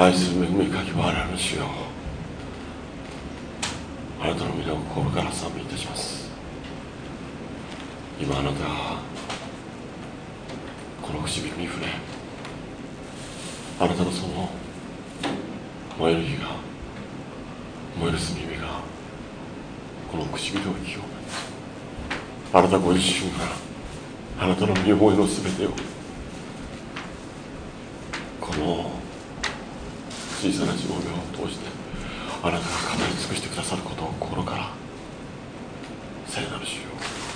愛する恵みかき我々の主よ。あなたの皆を心から賛美いたします。今あなたはこの唇に触れあなたのその燃える火が燃える炭火がこの唇を清めあなたご自身があなたの身思いの全てをこの小さな自分を通してあなたが語り尽くしてくださることを心から聖なる主よ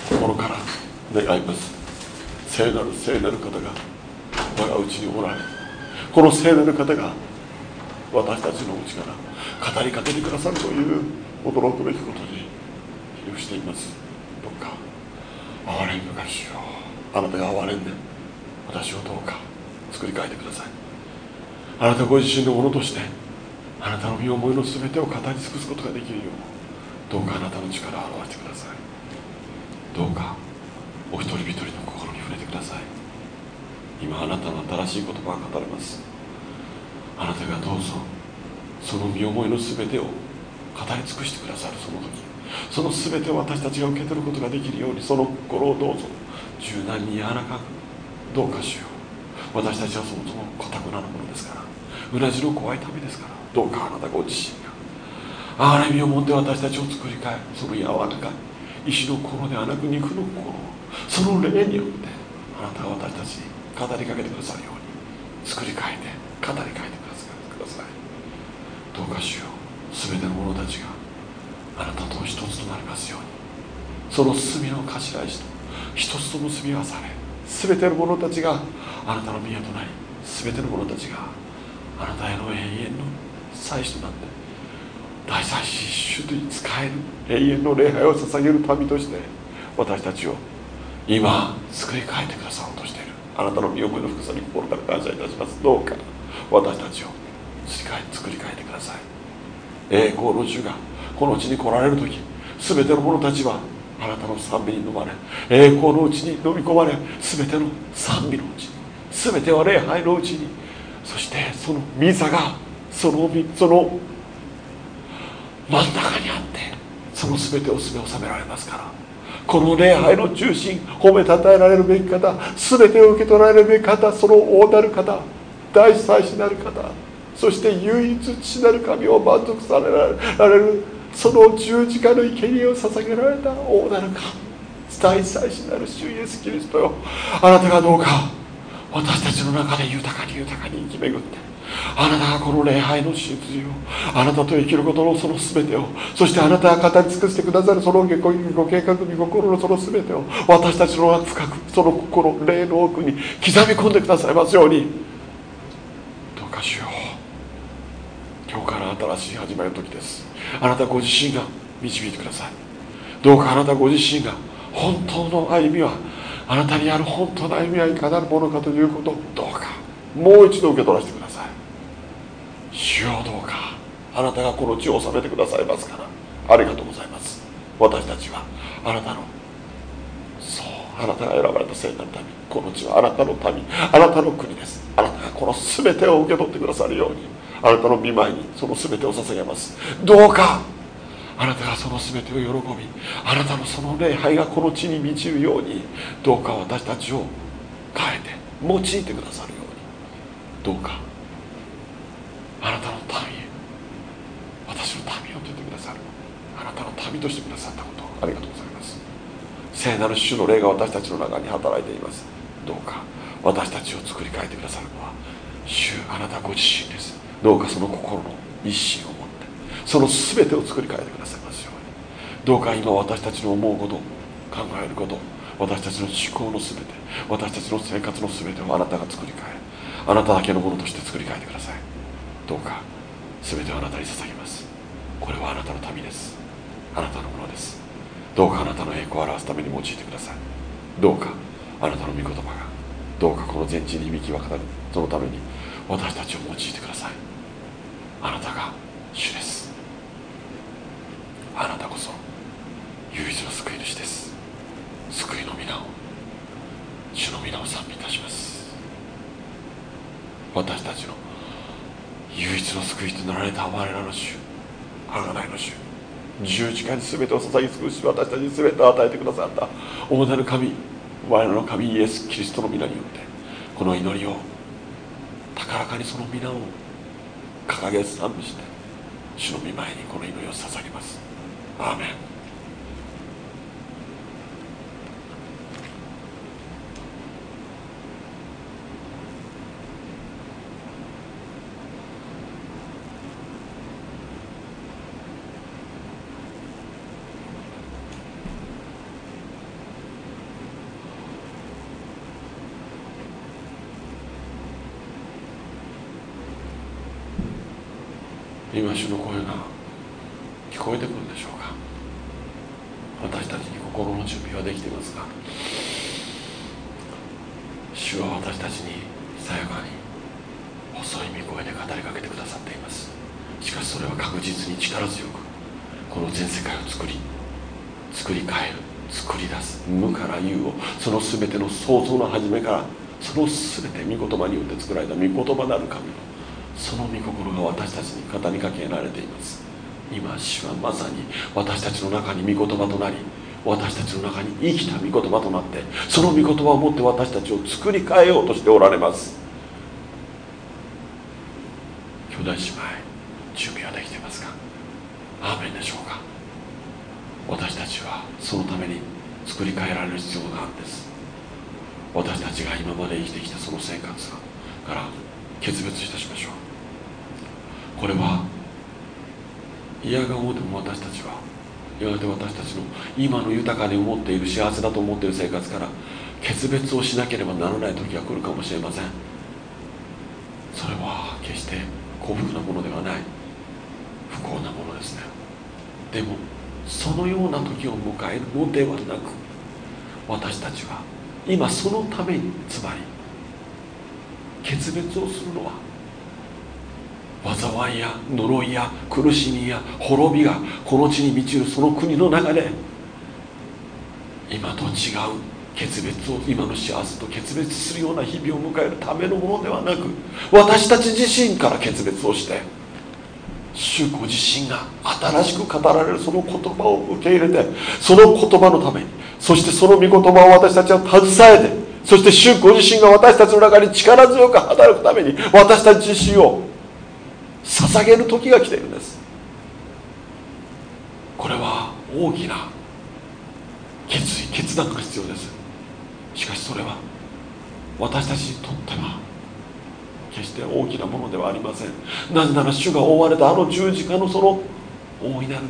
心から願います。聖なる聖なる方が我がうちにおられこの聖なる方が私たちのうちから語りかけてくださるという驚くべきことに許しています。どうか憐れん深しようあなたが憐れんで私をどうか作り変えてください。あなたご自身のものとしてあなたの身思いの全てを語り尽くすことができるようどうかあなたの力を表してください。どうかお一人一人の心に触れてください。今あなたの新しい言葉が語れます。あなたがどうぞその身思いの全てを語り尽くしてくださるその時その全てを私たちが受け取ることができるようにその心をどうぞ柔軟に柔らかくどうかしよう。私たちはそもそも固くなるものですから。うなじの怖いためですから。どうかあなたご自身が。憐れみを持って私たちを作り変えその柔らかい石の心ではなく肉の心その霊によってあなたが私たちに語りかけてくださるように作り変えて語り変えてください。どうかしよう。全ての者たちがあなたと一つとなりますように。その罪の頭石と一つと結び合わされ。全ての者たちがあなたの宮となり全ての者たちがあなたへの永遠の祭司となって大祭司主に仕える永遠の礼拝を捧げる民として私たちを今救い変えてくださろうとしている。あなたの身思いの深さに心から感謝いたします。どうか私たちを作り変えてください。栄光の主がこの地に来られる時全ての者たちはあなたの賛美に飲まれ栄光のうちに飲み込まれ全ての賛美のうちに全ては礼拝のうちにそしてそのミサがそのその真ん中にあってその全てを全て収められますから。この礼拝の中心褒めたたえられるべき方全てを受け取られるべき方その大なる方大祭司なる方そして唯一父なる神を満足されられるその十字架の生贄を捧げられた大なる神大祭司なる主イエス・キリストよ。あなたがどうか私たちの中で豊かに豊かに生き巡ってあなたがこの礼拝の真髄をあなたと生きることのその全てを。そしてあなたが語り尽くしてくださるそのご計画に心のその全てを。私たちの深くその心霊の奥に刻み込んでくださいますように。どうかしよう。今日から新しい始まりの時です。あなたご自身が導いてください。どうかあなたご自身が本当の歩みはあなたにある本当の歩みはいかなるものかということをどうかもう一度受け取らせてください。主よどうか。あなたがこの地を治めてくださいますから。ありがとうございます。私たちはあなたのそうあなたが選ばれた聖なる民この地はあなたの民あなたの国です。あなたがこの全てを受け取ってくださるようにあなたの御前にその全てを捧げます。どうかあなたがその全てを喜びあなたのその礼拝がこの地に満ちるようにどうか私たちを変えて用いてくださるように。どうかあなたの民へ。私の民をと言ってくださる。あなたの民としてくださったことありがとうございます。聖なる主の霊が私たちの中に働いています。どうか私たちを作り変えてくださるのは主あなたご自身です。どうかその心の一心を持ってその全てを作り変えてくださいますように。どうか今私たちの思うこと考えること私たちの思考の全て私たちの生活の全てをあなたが作り変えあなただけのものとして作り変えてください。どうか全てあなたに捧げます。これはあなたの民です。あなたのものです。どうかあなたの栄光を表すために用いてください。どうかあなたの御言葉が。どうかこの全地に響き渡る。そのために私たちを用いてください。あなたが主です。あなたこそ唯一の救い主です。救いの皆を主の皆を賛美いたします。私たちのの救いとなられた我らの主。贖いの主。十字架に全てを捧げ尽くし私たちに全てを与えてくださった。大なる神我らの神イエス・キリストの皆によってこの祈りを高らかにその皆を掲げ賛美して主の御前にこの祈りを捧げます。アーメン。今主の声が聞こえてくるんでしょうか。私たちに心の準備はできていますが主は私たちにさやかに細い御声で語りかけてくださっています。しかしそれは確実に力強くこの全世界を作り作り変える作り出す無から有をその全ての創造の初めからその全て御言葉によって作られた御言葉なる神のその御心が私たちに語りかけられています。今主はまさに私たちの中に御言葉となり私たちの中に生きた御言葉となってその御言葉を持って私たちを作り変えようとしておられます。兄弟姉妹準備はできてますか？アーメンでしょうか？私たちはそのために作り変えられる必要があるんです。私たちが今まで生きてきたその生活から決別いたしましょう。これは。嫌がおうでも私たちは。やがて私たちの今の豊かに思っている幸せだと思っている生活から決別をしなければならない時が来るかもしれません。それは決して幸福なものではない。不幸なものですね。でもそのような時を迎えるのではなく私たちは今そのためにつまり決別をするのは災いや呪いや苦しみや滅びがこの地に満ちるその国の中で今と違う決別を今の幸せと決別するような日々を迎えるためのものではなく私たち自身から決別をして主ご自身が新しく語られるその言葉を受け入れてその言葉のためにそしてその御言葉を私たちは携えてそして主ご自身が私たちの中に力強く働くために私たち自身を捧げる時が来ているんです。これは大きな決意決断が必要です。しかしそれは私たちにとっては決して大きなものではありません。なぜなら主が覆われたあの十字架のその大いなる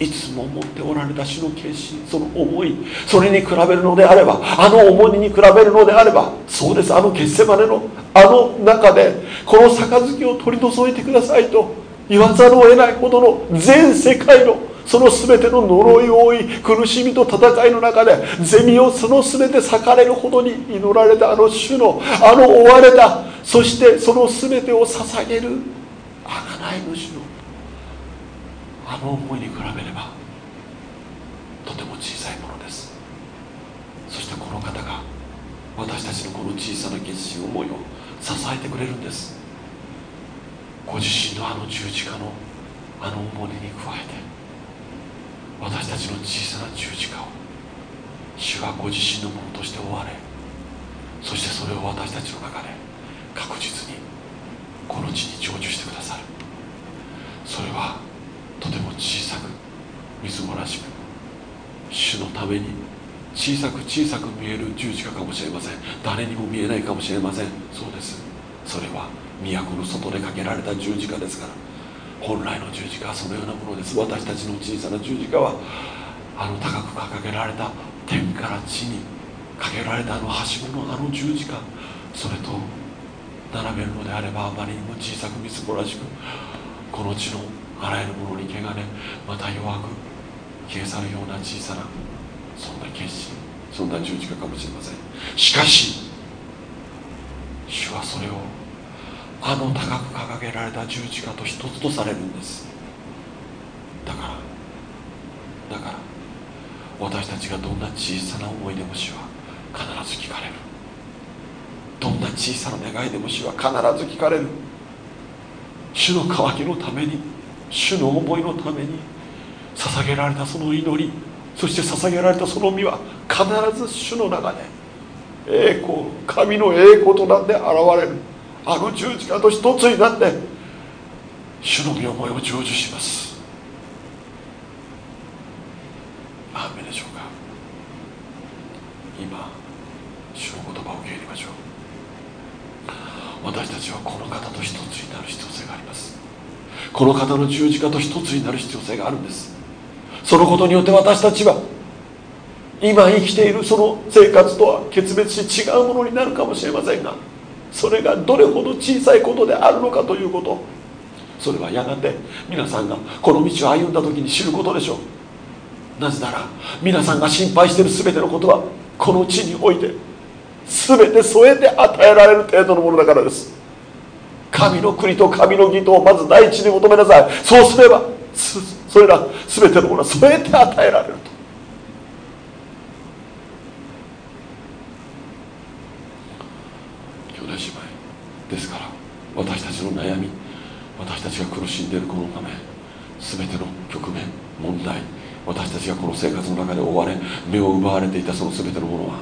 いつも持っておられた主の決心その思いそれに比べるのであればあの重荷に比べるのであればそうですあの決戦までのあの中でこの杯を取り除いてくださいと言わざるを得ないほどの全世界のその全ての呪いを負い苦しみと戦いの中でゼミをその全て裂かれるほどに祈られたあの主のあの追われたそしてその全てを捧げる贖い主あの思いに比べればとても小さいものです。そしてこの方が私たちのこの小さな決心思いを支えてくれるんです。ご自身のあの十字架のあの重荷に加えて私たちの小さな十字架を主はご自身のものとして追われそしてそれを私たちの中で確実にこの地に成就してくださる。それはとても小さくみずぼらしく主のために小さく小さく見える十字架かもしれません。誰にも見えないかもしれません。そうです。それは都の外でかけられた十字架ですから。本来の十字架はそのようなものです。私たちの小さな十字架はあの高く掲げられた天から地にかけられたあのはしごのあの十字架。それと並べるのであればあまりにも小さくみすぼらしくこの地のあらゆるものに汚れまた弱く消え去るような小さなそんな決心そんな十字架かもしれません。しかし主はそれをあの高く掲げられた十字架と一つとされるんです。だからだから私たちがどんな小さな思いでも主は必ず聞かれる。どんな小さな願いでも主は必ず聞かれる。主の渇きのために主の思いのために捧げられたその祈りそして捧げられたその身は必ず主の中で栄光神の栄光となって現れる。あの十字架と一つになって主の身思いを成就しますアーメでしょうか今主の言葉を受け入れましょう私たちはこの方と一つになる必要性がありますこの方の十字架と一つになる必要性があるんです。そのことによって私たちは今生きているその生活とは決別し違うものになるかもしれませんがそれがどれほど小さいことであるのかということ。それはやがて皆さんがこの道を歩んだ時に知ることでしょう。なぜなら皆さんが心配している全てのことはこの地において全て添えて与えられる程度のものだからです。神の国と神の義とをまず第一に求めなさい。そうすればそれら全てのものは添えて与えられると。兄弟姉妹。ですから私たちの悩み私たちが苦しんでいるこのため全ての局面問題私たちがこの生活の中で追われ目を奪われていたその全てのものは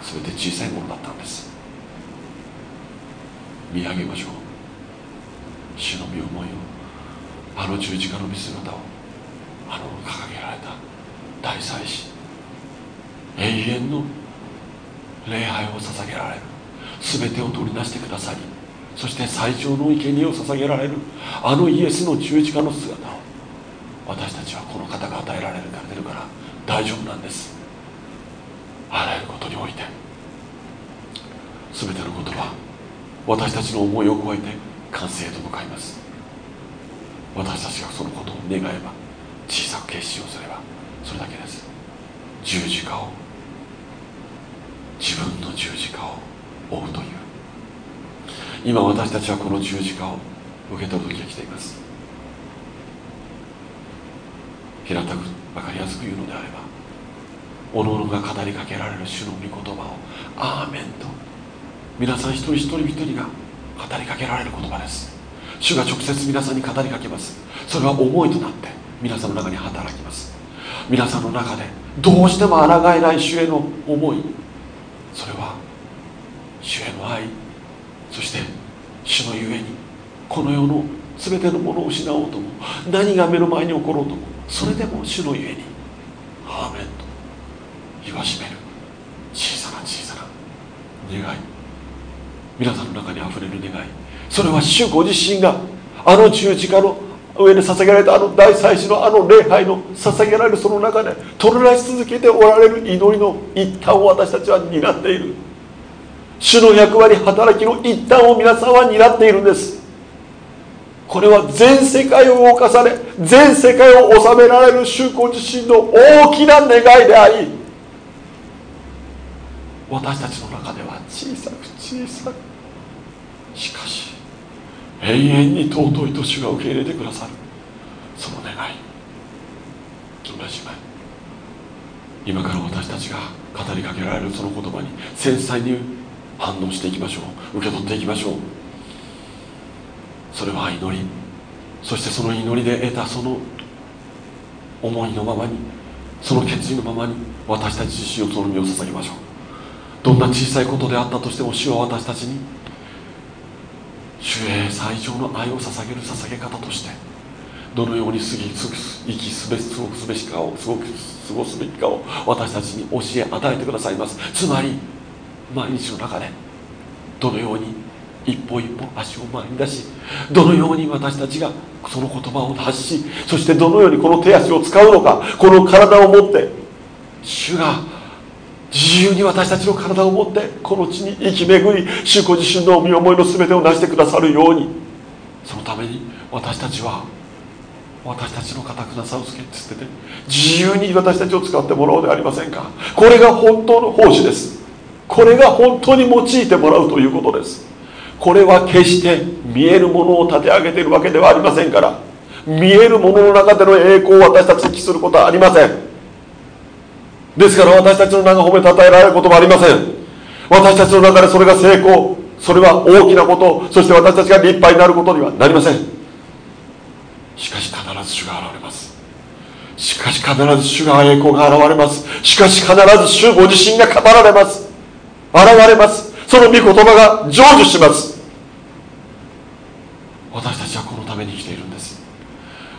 全て小さいものだったんです。見上げましょう。主の身思いをあの十字架の見姿をあの掲げられた大祭司永遠の礼拝を捧げられる。全てを取り出してくださりそして最上の生贄を捧げられる。あのイエスの十字架の姿を私たちはこの方が与えられるから出るから大丈夫なんです。あらゆることにおいて。全てのことは私たちの思いを超えて完成へと向かいます。私たちがそのことを願えば小さく決心をすればそれだけです。十字架を自分の十字架を追うという。今私たちはこの十字架を受け取る時が来ています。平たく分かりやすく言うのであればおのおのが語りかけられる主の御言葉を「アーメン」と皆さん一人一人一人が語りかけられる言葉です。主が直接皆さんに語りかけます。それは思いとなって皆さんの中に働きます。皆さんの中でどうしても抗えない主への思い。それは主への愛。そして主のゆえにこの世の全てのものを失おうとも何が目の前に起ころうともそれでも主のゆえに「アーメン」と言わしめる。小さな小さな願い。皆さんの中にあふれる願い。それは主ご自身があの十字架の上に捧げられたあの大祭司のあの礼拝の捧げられるその中で取り出し続けておられる祈りの一端を私たちは担っている。主の役割働きの一端を皆さんは担っているんです。これは全世界を動かされ全世界を治められる主ご自身の大きな願いであり私たちの中では小さく小さくしかし永遠に尊いと主が受け入れてくださる。その願い。同じ前今から私たちが語りかけられるその言葉に繊細に反応していきましょう。受け取っていきましょう。それは祈り。そしてその祈りで得たその思いのままにその決意のままに私たち自身をその身を捧げましょう。どんな小さいことであったとしても主は私たちに主へ最上の愛を捧げる捧げ方としてどのように過ぎ生きすべ過ごすべしかを過ご過ごすべきかを私たちに教え与えてくださいます。つまり毎日の中でどのように一歩一歩足を前に出しどのように私たちがその言葉を発しそしてどのようにこの手足を使うのかこの体を持って主が自由に私たちの体を持ってこの地に生き巡り主ご自身の身思いの全てを成してくださるように。そのために私たちは私たちの固くなさをつけつってて自由に私たちを使ってもらおうではありませんか。これが本当の奉仕です。これが本当に用いてもらうということです。これは決して見えるものを立て上げているわけではありませんから見えるものの中での栄光を私たちに期することはありません。ですから私たちの名が褒めたたえられることもありません。私たちの中でそれが成功それは大きなことそして私たちが立派になることにはなりません。しかし必ず主が現れます。しかし必ず主が栄光が現れます。しかし必ず主ご自身が語られます。現れます。その御言葉が成就します。私たちはこのために生きているんです。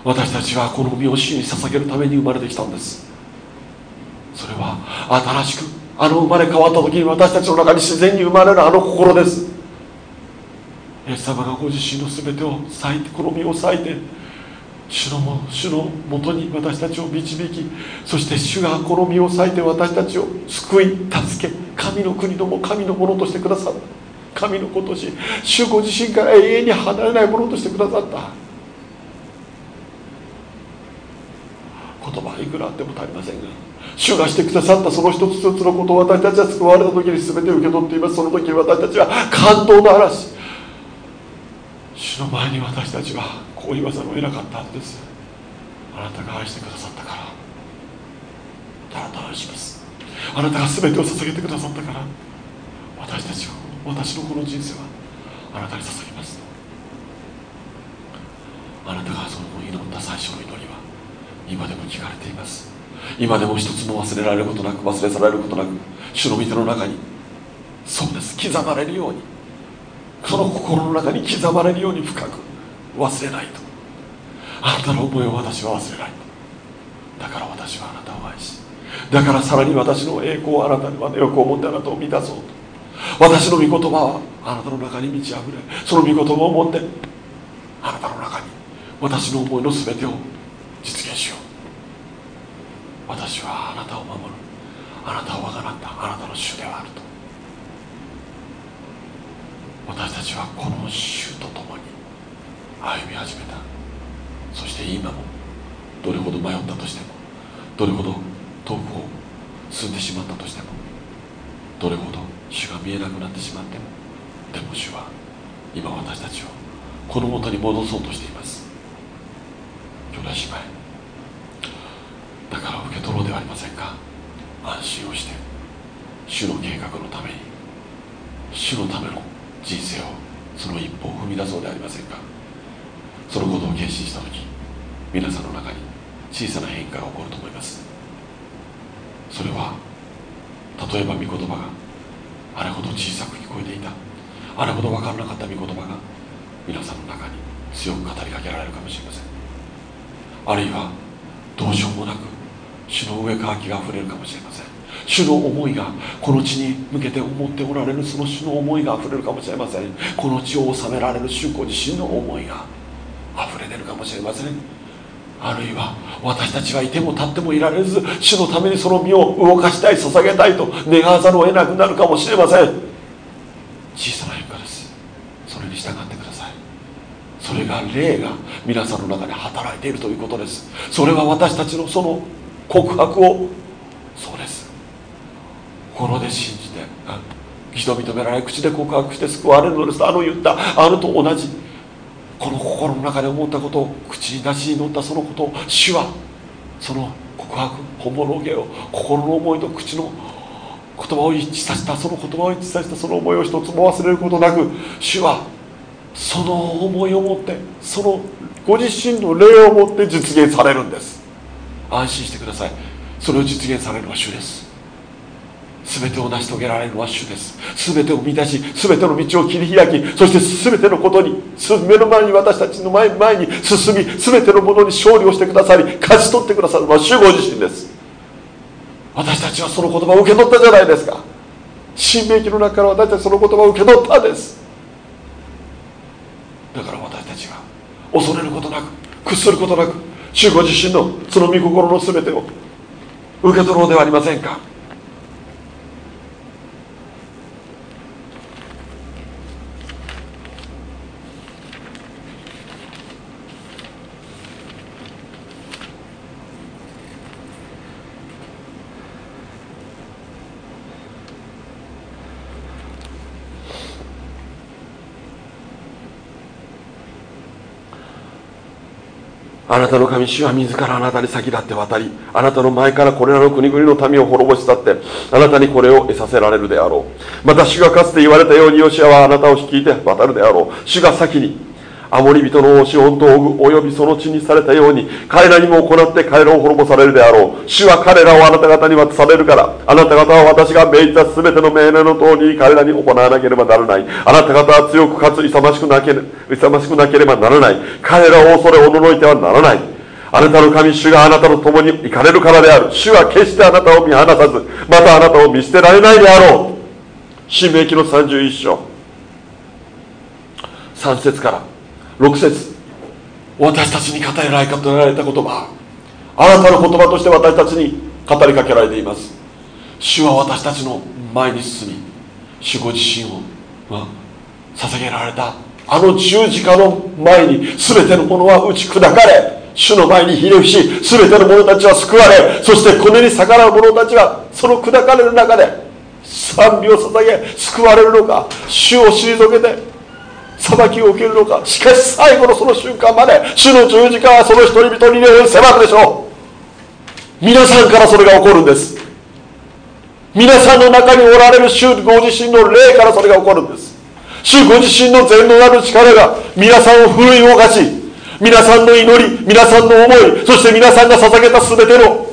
私たちはこの身を主に捧げるために生まれてきたんです。それは新しくあの生まれ変わった時に私たちの中に自然に生まれるあの心です。イエス様がご自身の全てを割いてこの身を割いて主のも主のもとに私たちを導きそして主がこの身を割いて私たちを救い助け神の国のも神のものとしてくださった。神の子とし主ご自身から永遠に離れないものとしてくださった。言葉いくらあっても足りませんが主がしてくださったその一つ一つのことを私たちは救われた時に全て受け取っています。その時私たちは感動の嵐。主の前に私たちはこう言わざるを得なかったんです。あなたが愛してくださったから。あなたを愛します。あなたが全てを捧げてくださったから。私たちは私のこの人生はあなたに捧げます。あなたがその祈った最初の祈りは今でも聞かれています。今でも一つも忘れられることなく忘れ去られることなく主の御手の中にそうです刻まれるようにその心の中に刻まれるように深く忘れないと。あなたの思いを私は忘れないと。だから私はあなたを愛しだからさらに私の栄光をあなたにまでよく思ってあなたを満たそうと。私の御言葉はあなたの中に満ち溢れその御言葉を持ってあなたの中に私の思いの全てを実現しよう。私はあなたを守る。あなたを我がなった。あなたの主ではあると。私たちはこの主と共に。歩み始めた。そして今も。どれほど迷ったとしても。どれほど遠くを進んでしまったとしても。どれほど主が見えなくなってしまっても。でも主は今私たちをこの元に戻そうとしています。兄弟姉妹だから受け取ろうではありませんか？安心をして主の計画のために主のための人生をその一歩を踏み出そうではありませんか？そのことを決心した時皆さんの中に小さな変化が起こると思います。それは例えば御言葉があれほど小さく聞こえていた。あれほど分からなかった御言葉が皆さんの中に強く語りかけられるかもしれません。あるいはどうしようもなく主の上乾きがあふれるかもしれません。主の思いがこの地に向けて思っておられるその主の思いがあふれるかもしれません。この地を治められる主ご自身の思いがあふれ出るかもしれません。あるいは私たちがいても立ってもいられず主のためにその身を動かしたい捧げたいと願わざるを得なくなるかもしれません。小さな変化です。それに従ってください。それが霊が皆さんの中で働いているということです。それは私たちのその告白を。そうです。心で信じて義と認められ口で告白して救われるのです。あの言ったあのと同じこの心の中で思ったことを口に出しに乗ったそのことを主はその告白本物芸を心の思いと口の言葉を一致させたその言葉を一致させたその思いを一つも忘れることなく主はその思いを持ってそのご自身の霊を持って実現されるんです。安心してください。それを実現されるのは主です。全てを成し遂げられるのは主です。全てを満たし全ての道を切り開きそして全てのことに目の前に私たちの前前に進み全てのものに勝利をしてくださり勝ち取ってくださるのは主ご自身です。私たちはその言葉を受け取ったじゃないですか。新明記の中から私たちその言葉を受け取ったんです。だから私たちが恐れることなく屈することなく主ご自身のその御心の全てを受け取ろうではありませんか？あなたの神主は自らあなたに先立って渡りあなたの前からこれらの国々の民を滅ぼし去ってあなたにこれを得させられるであろう。また主がかつて言われたようにヨシアはあなたを率いて渡るであろう。主が先にアモリ人の王シオンとおよびその地にされたように彼らにも行って彼らを滅ぼされるであろう。主は彼らをあなた方に渡されるから。あなた方は私が命じた全ての命令の通りに彼らに行わなければならない。あなた方は強くかつ勇ましくなけ勇ましくなければならない。彼らを恐れおののいてはならない。あなたの神主があなたと共に行かれるからである。主は決してあなたを見放さずまたあなたを見捨てられないであろう。新明記の31章。3節から。6節。私たちに語られられた言葉あなたの言葉として私たちに語りかけられています。主は私たちの前に進み主ご自身を、まあ、捧げられた。あの十字架の前に全てのものは打ち砕かれ主の前にひれ伏し全ての者たちは救われそしてこのに逆らう者たちはその砕かれる中で賛美を捧げ救われるのか主を退けて裁きを受けるのか。しかし最後のその瞬間まで主の十字架はその人々に迫るでしょう。皆さんからそれが起こるんです。皆さんの中におられる主ご自身の霊からそれが起こるんです。主ご自身の全能なる力が皆さんを奮い動かし皆さんの祈り皆さんの思いそして皆さんが捧げた全ての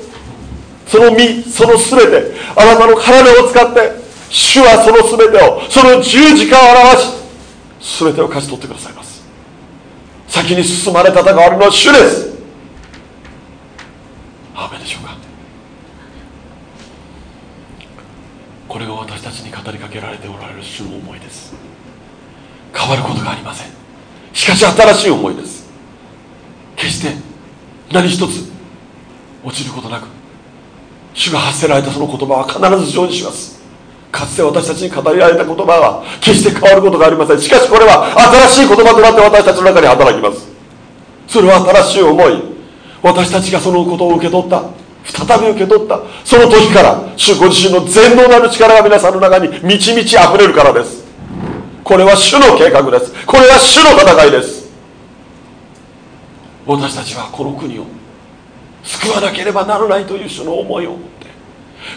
その身その全てあなたの体を使って主はその全てをその十字架を表し全てを勝ち取ってくださいます。先に進まれ戦われるのは主です。アーメでしょうか。これが私たちに語りかけられておられる主の思いです。変わることがありません。しかし新しい思いです。決して何一つ落ちることなく主が発せられたその言葉は必ず成就します。かつて私たちに語りられた言葉は決して変わることがありません。しかしこれは新しい言葉となって私たちの中に働きます。それは新しい思い。私たちがそのことを受け取った。再び受け取った。その時から主ご自身の全能なる力が皆さんの中に満ち満ち溢れるからです。これは主の計画です。これは主の戦いです。私たちはこの国を救わなければならないという主の思いを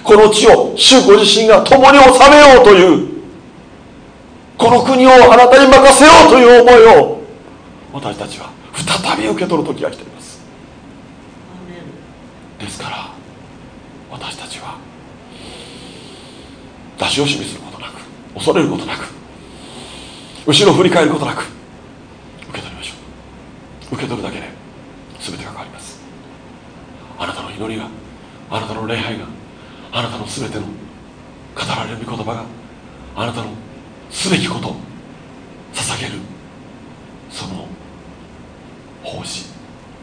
この地を主ご自身が共に治めようというこの国をあなたに任せようという思いを私たちは再び受け取る時が来ています。ですから私たちは出し惜しみすることなく恐れることなく後ろ振り返ることなく受け取りましょう。受け取るだけで全てが変わります。あなたの祈りがあなたの礼拝があなたの全ての語られる御言葉があなたのすべきことを捧げるその奉仕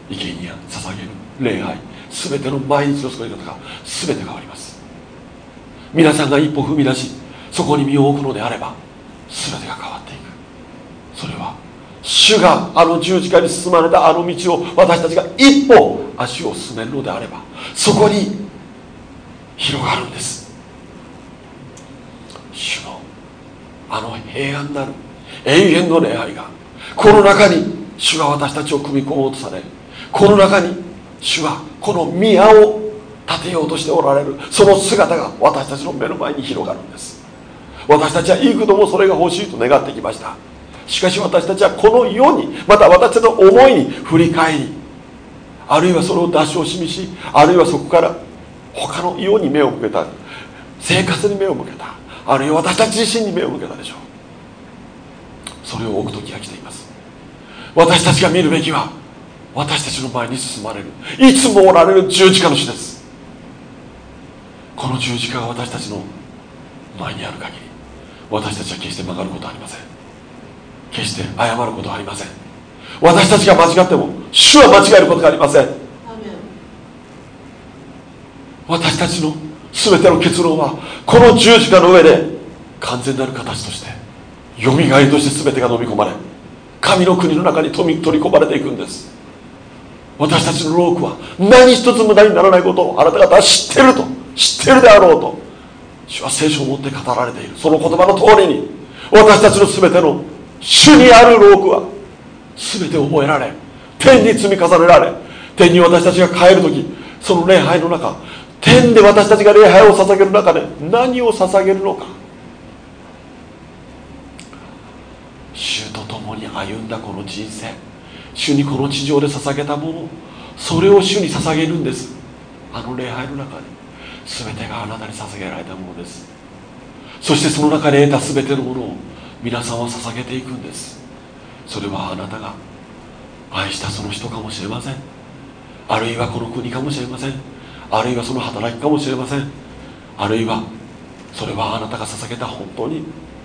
生贄や捧げる礼拝全ての毎日の過ごし方が全て変わります。皆さんが一歩踏み出しそこに身を置くのであれば全てが変わっていく。それは主があの十字架に進まれたあの道を私たちが一歩足を進めるのであればそこに広がるんです。主のあの平安なる永遠の礼拝がこの中に主が私たちを組み込もうとされこの中に主はこの宮を建てようとしておられるその姿が私たちの目の前に広がるんです。私たちは幾度もそれが欲しいと願ってきました。しかし私たちはこの世にまた私たちの思いに振り返りあるいはそれを出し惜しみしあるいはそこから他の世に目を向けた。生活に目を向けた。あるいは私たち自身に目を向けたでしょう。それを置く時が来ています。私たちが見るべきは私たちの前に進まれる。いつもおられる十字架の死です。この十字架が私たちの前にある限り私たちは決して曲がることはありません。決して謝ることはありません。私たちが間違っても主は間違えることがありません。私たちの全ての結論はこの十字架の上で完全なる形としてよみがえりとして全てが飲み込まれ神の国の中に取り込まれていくんです。私たちのロークは何一つ無駄にならないことをあなた方は知ってると知ってるであろうと主は聖書を持って語られている。その言葉の通りに私たちの全ての主にあるロークは全て覚えられ天に積み重ねられ天に私たちが帰る時その礼拝の中天で私たちが礼拝を捧げる中で何を捧げるのか。主と共に歩んだこの人生。主にこの地上で捧げたもの。それを主に捧げるんです。あの礼拝の中に。全てがあなたに捧げられたものです。そしてその中で得た全てのものを皆さんは捧げていくんです。それはあなたが愛したその人かもしれません。あるいはこの国かもしれません。あるいはその働きかもしれません。あるいはそれはあなたが捧げた本当に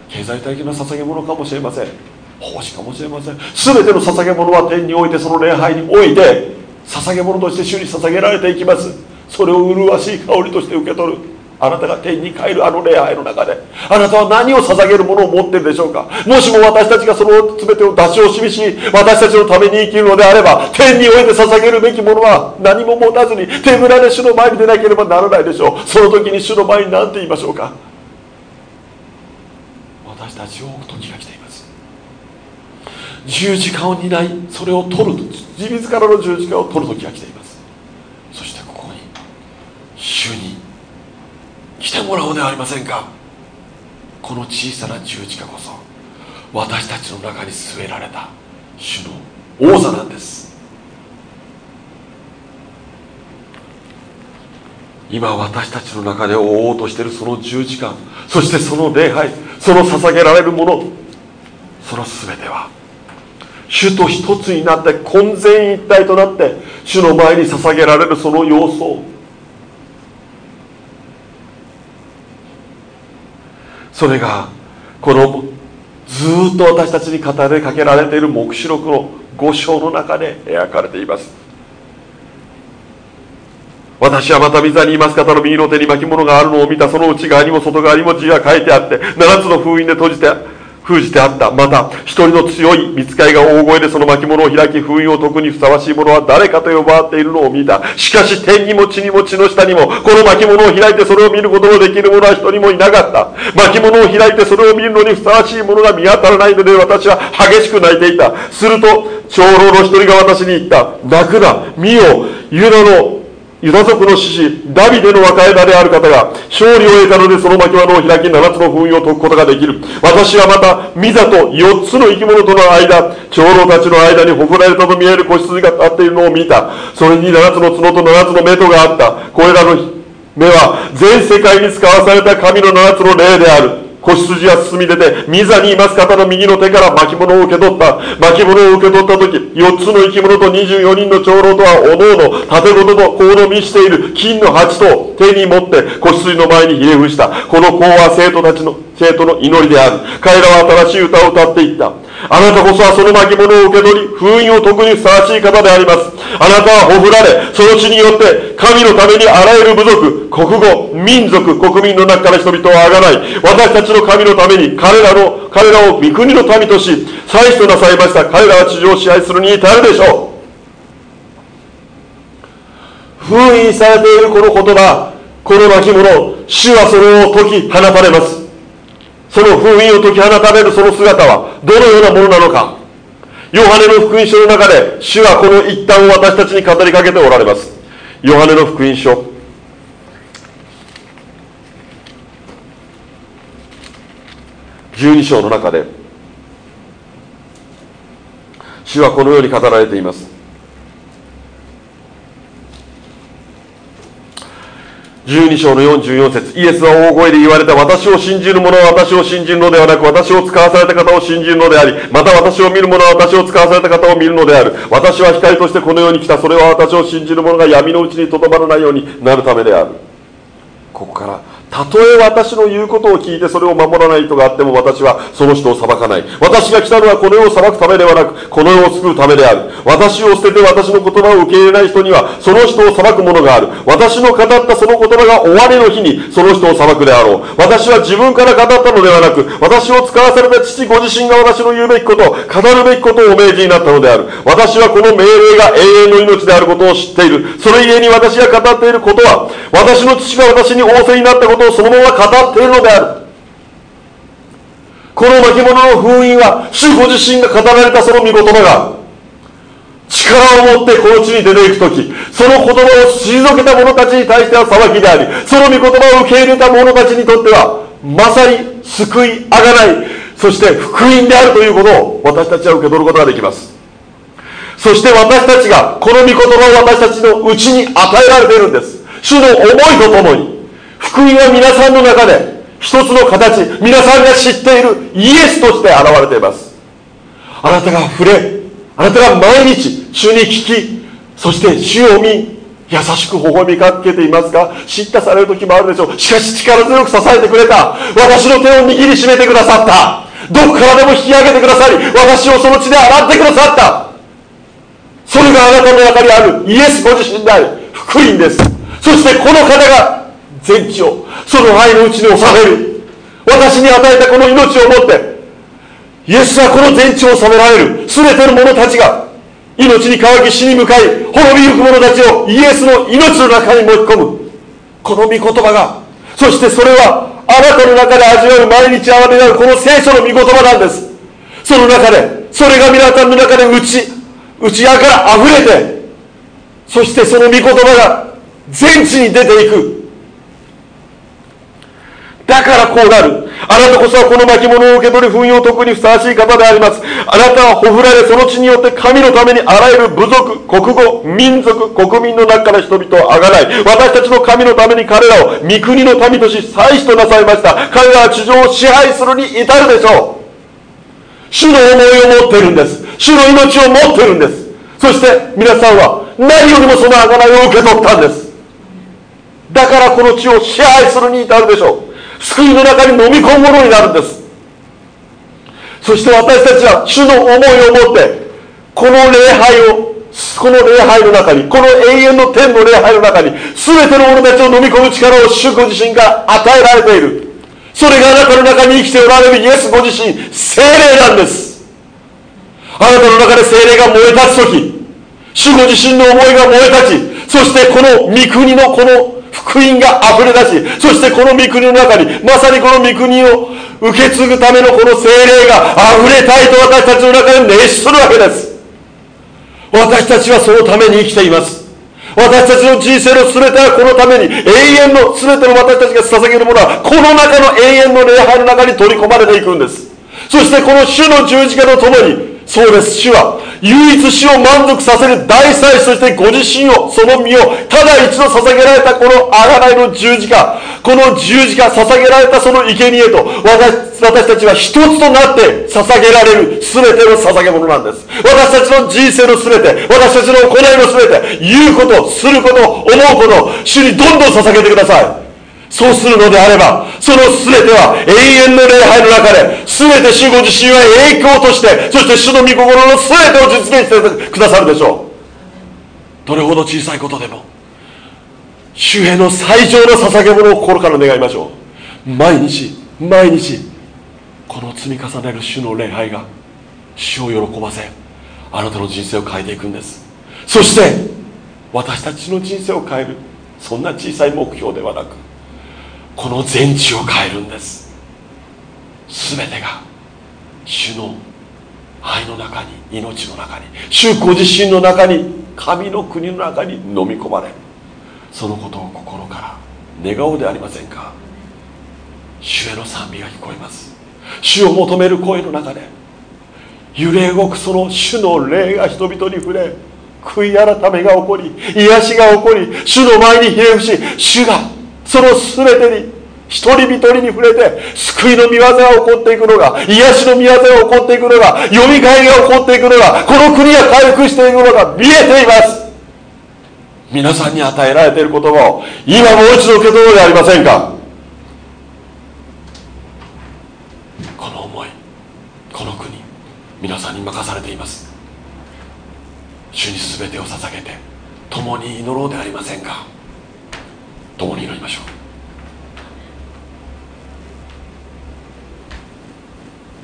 経済的な捧げ物かもしれません。奉仕かもしれません。全ての捧げ物は天においてその礼拝において捧げ物として主に捧げられていきます。それを麗しい香りとして受け取る。あなたが天に帰るあの礼拝の中であなたは何を捧げるものを持っているでしょうか？もしも私たちがその全てを出し惜しみし私たちのために生きるのであれば天において捧げるべきものは何も持たずに手ぶらで主の前に出なければならないでしょう。その時に主の前に何て言いましょうか？私たちを置く時が来ています。十字架を担いそれを取る自らの十字架を取る時が来ています。そしてここに主に来てもらおうではありませんか。この小さな十字架こそ私たちの中に据えられた主の王座なんです。今私たちの中で追おうとしているその十字架そしてその礼拝その捧げられるものその全ては主と一つになって混然一体となって主の前に捧げられるその様相。それがこのずっと私たちに語りかけられている黙示録の5章の中で描かれています。私はまた御座にいます方の右の手に巻物があるのを見た。その内側にも外側にも字が書いてあって7つの封印で閉じて封じてあった。また一人の強い見つかいが大声でその巻物を開き封印を解くにふさわしい者は誰かと呼ばわっているのを見た。しかし天にも地にも地の下にもこの巻物を開いてそれを見ることのできる者は一人もいなかった。巻物を開いてそれを見るのにふさわしい者が見当たらないので私は激しく泣いていた。すると長老の一人が私に言った泣くな見よ。ユダのユダ族の獅子ダビデの若枝である方が勝利を得たのでその巻物を開き7つの封印を解くことができる。私はまたミザと4つの生き物との間長老たちの間にほふられたと見える子羊が立っているのを見た。それに7つの角と7つの目とがあった。これらの目は全世界に使わされた神の7つの霊である。子羊は進み出て、ミザにいます方の右の手から巻物を受け取った。巻物を受け取った時、4つの生き物と24人の長老とは、おのおの、盾ごとと香の満ちている金の鉢と手に持って子羊の前にひれ伏した。この子は生徒たちの、生徒の祈りである。彼らは新しい歌を歌っていった。あなたこそはその巻物を受け取り、封印を解くにふさわしい方であります。あなたはほふられ、その地によって、神のためにあらゆる部族、国語、民族、国民の中から人々をあがない、私たちの神のために彼らの、彼らを御国の民とし、祭司となさいました。彼らは地上を支配するに至るでしょう。封印されているこの言葉、この巻物、主はそれを解き放たれます。その封印を解き放たれるその姿はどのようなものなのか。ヨハネの福音書の中で主はこの一端を私たちに語りかけておられます。ヨハネの福音書。12章の中で主はこのように語られています。12章の44節イエスは大声で言われた私を信じる者は私を信じるのではなく私を使わされた方を信じるのでありまた私を見る者は私を使わされた方を見るのである。私は光としてこの世に来たそれは私を信じる者が闇のうちにとどまらないようになるためである。ここからたとえ私の言うことを聞いてそれを守らない人があっても私はその人を裁かない。私が来たのはこの世を裁くためではなくこの世を救うためである。私を捨てて私の言葉を受け入れない人にはその人を裁くものがある。私の語ったその言葉が終わりの日にその人を裁くであろう。私は自分から語ったのではなく私を使わされた父ご自身が私の言うべきこと語るべきことをお命じになったのである。私はこの命令が永遠の命であることを知っている。それゆえに私が語っていることは私の父が私に仰せになったことことをそのまま語っているのである。この巻物の封印は主ご自身が語られたその御言葉が力を持ってこの地に出ていく時その言葉を退けた者たちに対しては裁きでありその御言葉を受け入れた者たちにとってはまさに救いあがないそして福音であるということを私たちは受け取ることができます。そして私たちがこの御言葉を私たちのうちに与えられているんです。主の思いとともに。福音は皆さんの中で一つの形皆さんが知っているイエスとして現れています。あなたが触れあなたが毎日主に聞きそして主を見優しく微笑みかけていますが叱咤される時もあるでしょう。しかし力強く支えてくれた。私の手を握りしめてくださった。どこからでも引き上げてくださり私をその血で洗ってくださった。それがあなたの中にあるイエスご自身である福音です。そしてこの方が全地をその愛のうちに収める。私に与えたこの命をもってイエスはこの全地を収められる。全ての者たちが命に乾き死に向かい滅びゆく者たちをイエスの命の中に持ち込む。この御言葉がそしてそれはあなたの中で味わう毎日哀れなるこの聖書の御言葉なんです。その中でそれが皆さんの中で内内側から溢れてそしてその御言葉が全地に出ていく。だからこうなる。あなたこそはこの巻物を受け取り、糞を特にふさわしい方であります。あなたはほふられ、その地によって神のためにあらゆる部族、国語、民族、国民の中から人々をあがない。私たちの神のために彼らを御国の民とし、祭司となさいました。彼らは地上を支配するに至るでしょう。主の思いを持ってるんです。主の命を持ってるんです。そして皆さんは何よりもその贖いを受け取ったんです。だからこの地を支配するに至るでしょう。救いの中に飲み込むものになるんです。そして私たちは主の思いを持ってこの礼拝をこの礼拝の中にこの永遠の天の礼拝の中に全ての者たちを飲み込む力を主ご自身が与えられている。それがあなたの中に生きておられるイエスご自身精霊なんです。あなたの中で精霊が燃え立つ時主ご自身の思いが燃え立ちそしてこの御国のこの福音が溢れ出しそしてこの御国の中にまさにこの御国を受け継ぐためのこの精霊が溢れたいと私たちの中で熱するわけです。私たちはそのために生きています。私たちの人生の全てはこのために永遠の全ての私たちが捧げるものはこの中の永遠の礼拝の中に取り込まれていくんです。そしてこの主の十字架とともにそうです。主は唯一死を満足させる大祭司としてご自身をその身をただ一度捧げられたこの贖いの十字架この十字架捧げられたその生贄と私私たちは一つとなって捧げられる全ての捧げ物なんです。私たちの人生の全て私たちの行いの全て言うことすること思うこと主にどんどん捧げてください。そうするのであれば、その全ては永遠の礼拝の中で、全て主ご自身は栄光として、そして主の御心の全てを実現してくださるでしょう。どれほど小さいことでも、主への最上の捧げ物を心から願いましょう。毎日、毎日、この積み重ねる主の礼拝が、主を喜ばせ、あなたの人生を変えていくんです。そして、私たちの人生を変える、そんな小さい目標ではなく、この全地を変えるんです。全てが主の愛の中に命の中に主ご自身の中に神の国の中に飲み込まれそのことを心から願おうでありませんか。主への賛美が聞こえます。主を求める声の中で揺れ動くその主の霊が人々に触れ悔い改めが起こり癒しが起こり主の前にひれ伏し主がその全てに一人一人に触れて救いの御業が起こっていくのが癒しの御業が起こっていくのがよみがえりが起こっていくのがこの国が回復していくのが見えています。皆さんに与えられている言葉を今もう一度受け取ろうではありませんか。この思いこの国皆さんに任されています。主に全てを捧げて共に祈ろうではありませんか。共に祈りましょう。